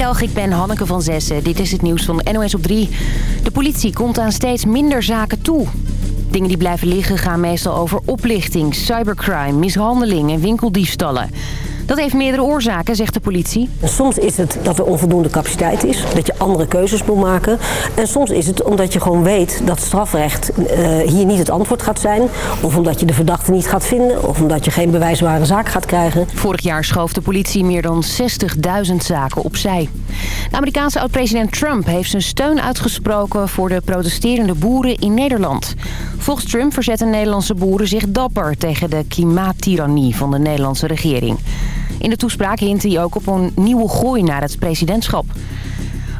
Goedemiddag, ik ben Hanneke van Zessen. Dit is het nieuws van NOS op 3. De politie komt aan steeds minder zaken toe. Dingen die blijven liggen gaan meestal over oplichting, cybercrime, mishandeling en winkeldiefstallen. Dat heeft meerdere oorzaken, zegt de politie. Soms is het dat er onvoldoende capaciteit is, dat je andere keuzes moet maken. En soms is het omdat je gewoon weet dat strafrecht uh, hier niet het antwoord gaat zijn. Of omdat je de verdachte niet gaat vinden, of omdat je geen bewijsbare zaak gaat krijgen. Vorig jaar schoof de politie meer dan 60.000 zaken opzij. De Amerikaanse oud-president Trump heeft zijn steun uitgesproken voor de protesterende boeren in Nederland. Volgens Trump verzetten Nederlandse boeren zich dapper tegen de klimaattirannie van de Nederlandse regering. In de toespraak hint hij ook op een nieuwe gooi naar het presidentschap.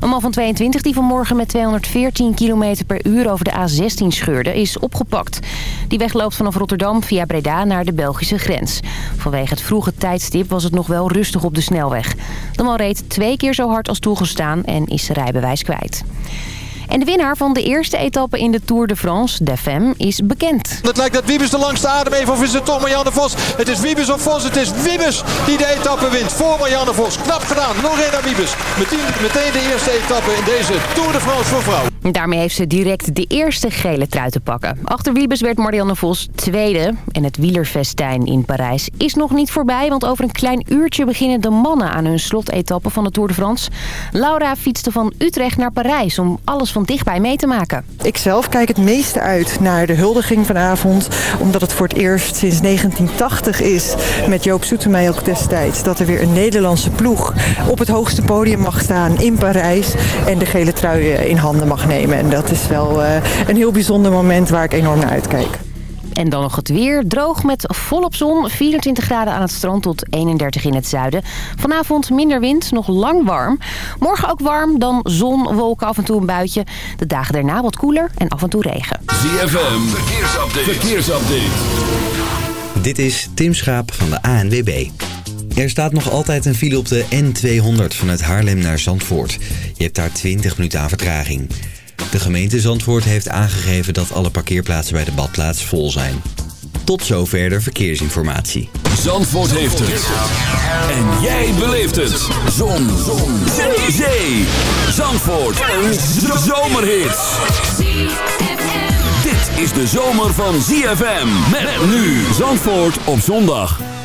Een man van 22 die vanmorgen met 214 km per uur over de A16 scheurde is opgepakt. Die weg loopt vanaf Rotterdam via Breda naar de Belgische grens. Vanwege het vroege tijdstip was het nog wel rustig op de snelweg. De man reed twee keer zo hard als toegestaan en is zijn rijbewijs kwijt. En de winnaar van de eerste etappe in de Tour de France, de Femme, is bekend. Het lijkt dat Wiebes de langste adem heeft of is het toch Marianne Vos? Het is Wiebes of Vos, het is Wiebes die de etappe wint voor Marianne Vos. Knap gedaan, naar Wiebes. Meteen, meteen de eerste etappe in deze Tour de France voor vrouwen. Daarmee heeft ze direct de eerste gele trui te pakken. Achter Wiebes werd Marianne Vos tweede. En het wielerfestijn in Parijs is nog niet voorbij... want over een klein uurtje beginnen de mannen aan hun slotetappe van de Tour de France. Laura fietste van Utrecht naar Parijs om alles van dichtbij mee te maken. Ik zelf kijk het meeste uit naar de huldiging vanavond. Omdat het voor het eerst sinds 1980 is met Joop Soetemey ook destijds. Dat er weer een Nederlandse ploeg op het hoogste podium mag staan in Parijs. En de gele trui in handen mag nemen. En dat is wel uh, een heel bijzonder moment waar ik enorm naar uitkijk. En dan nog het weer. Droog met volop zon. 24 graden aan het strand tot 31 in het zuiden. Vanavond minder wind, nog lang warm. Morgen ook warm, dan zon, wolken, af en toe een buitje. De dagen daarna wat koeler en af en toe regen. ZFM, verkeersupdate. verkeersupdate. Dit is Tim Schaap van de ANWB. Er staat nog altijd een file op de N200 vanuit Haarlem naar Zandvoort. Je hebt daar 20 minuten aan vertraging. De gemeente Zandvoort heeft aangegeven dat alle parkeerplaatsen bij de badplaats vol zijn. Tot zover de verkeersinformatie. Zandvoort heeft het. En jij beleeft het. Zon. Zon. Zee. Zee. Zandvoort. Een zomerhit. Dit is de zomer van ZFM. Met nu Zandvoort op zondag.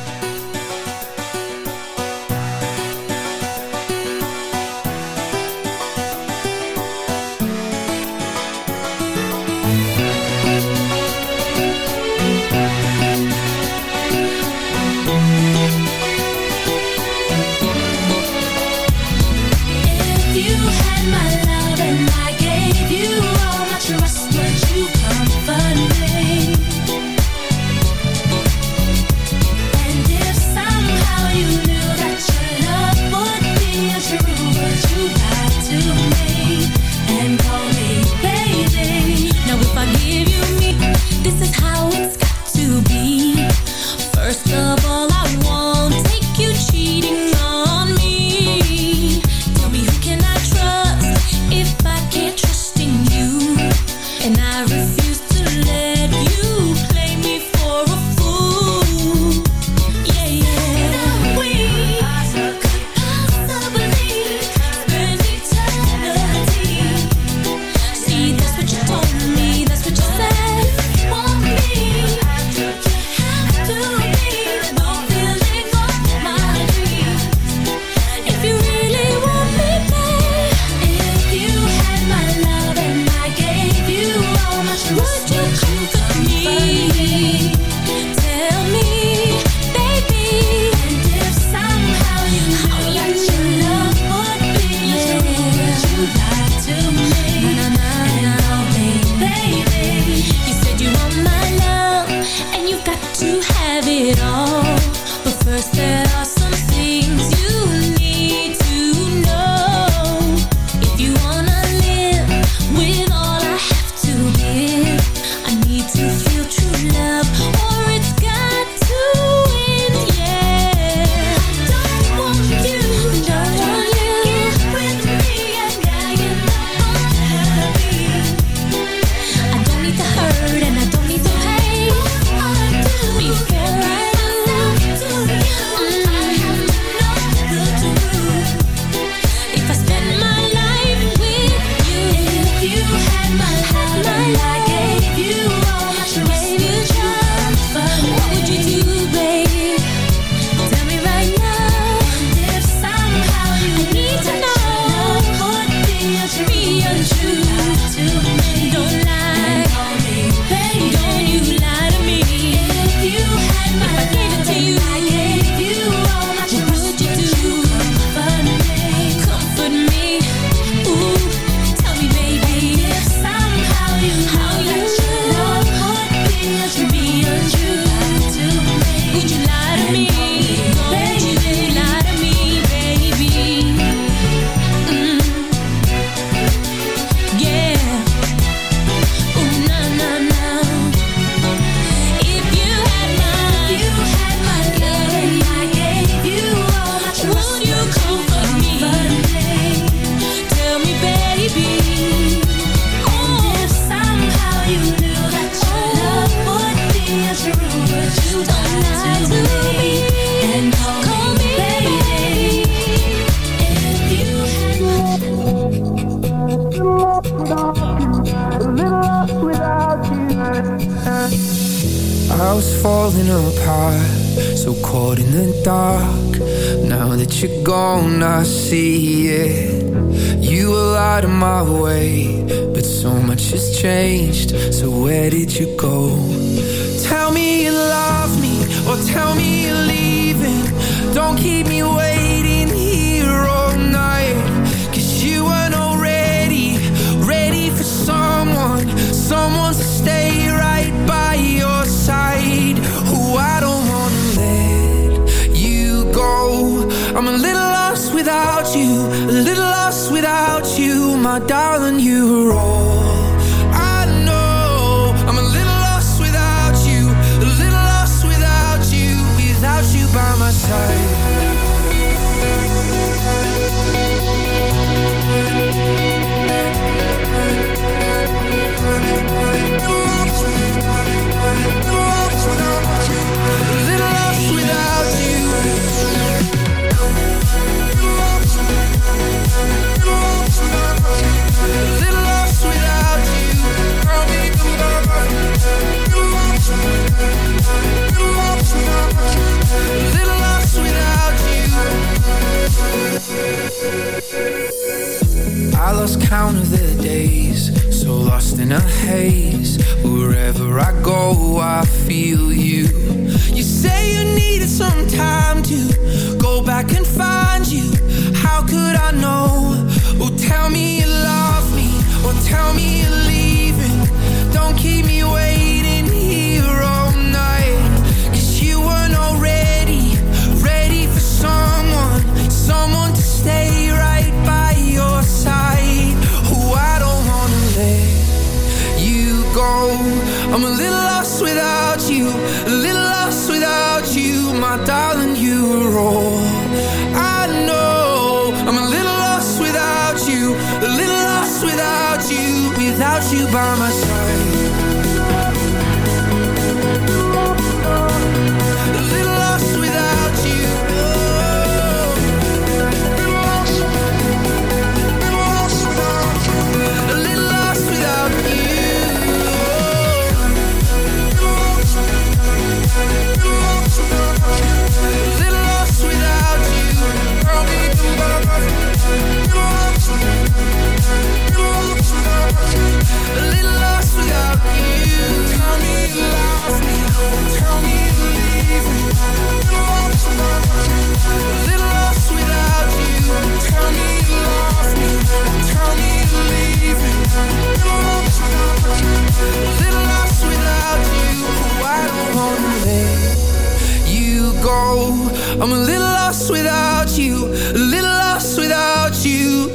I'm a little lost without you, a little lost without you.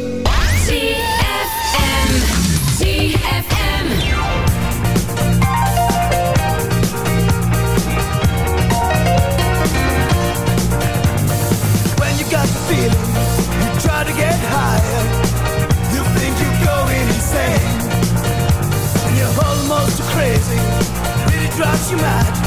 When you got the feeling, you try to get higher. You think you're going insane, you're almost crazy. Really drives you mad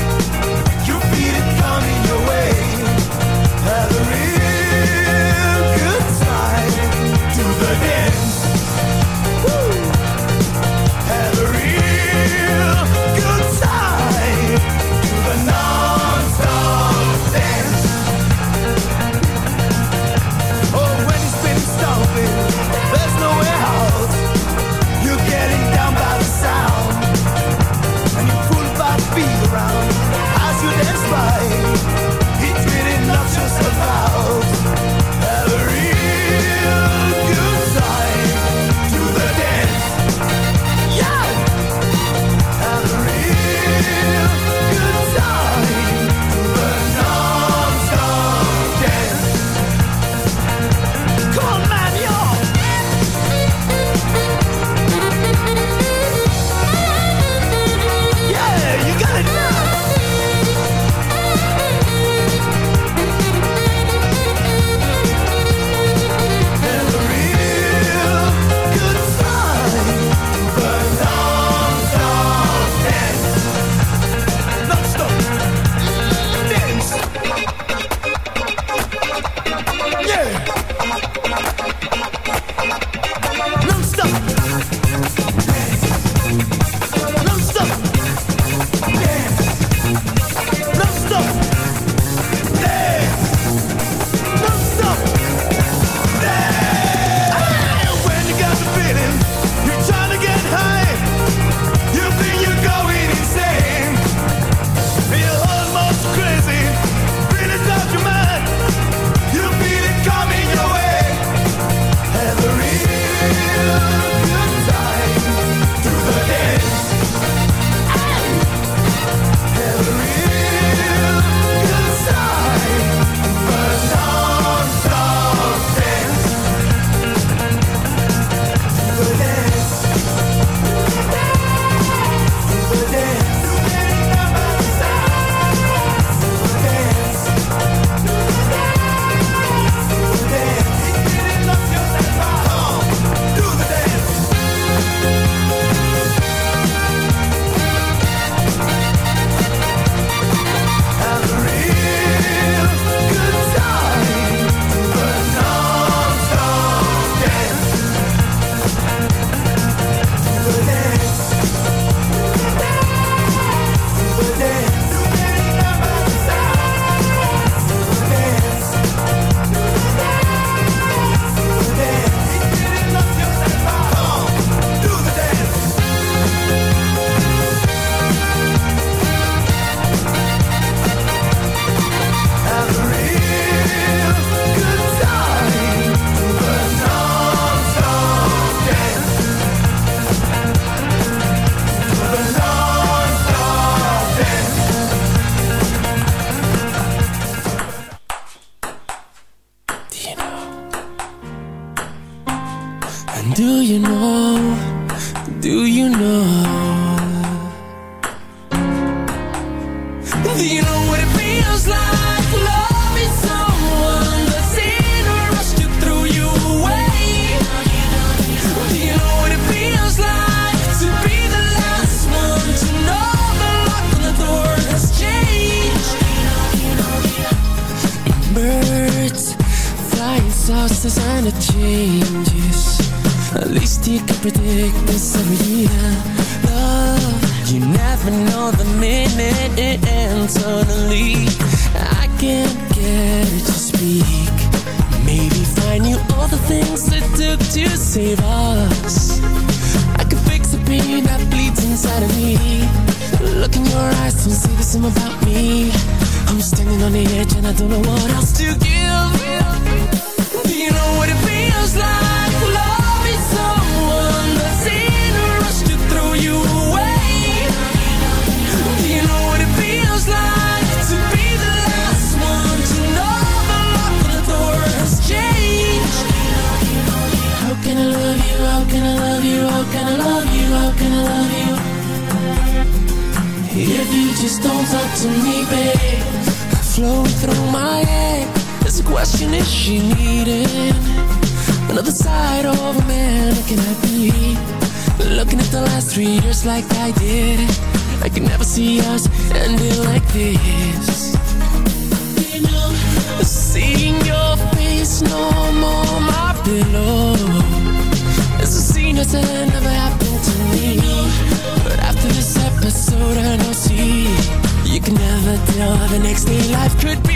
never happened to me. But after this episode I don't see. You can never tell the next day life could be.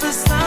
surface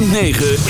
9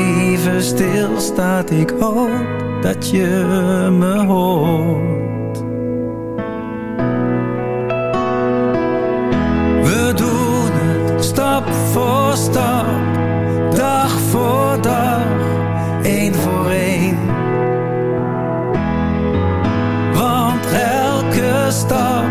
stilstaat, ik hoop dat je me hoort. We doen het stap voor stap, dag voor dag, één voor één. Want elke stap,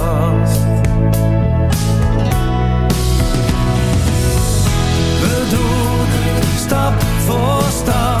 Voor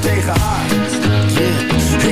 Tegen haar.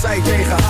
zei tegen haar.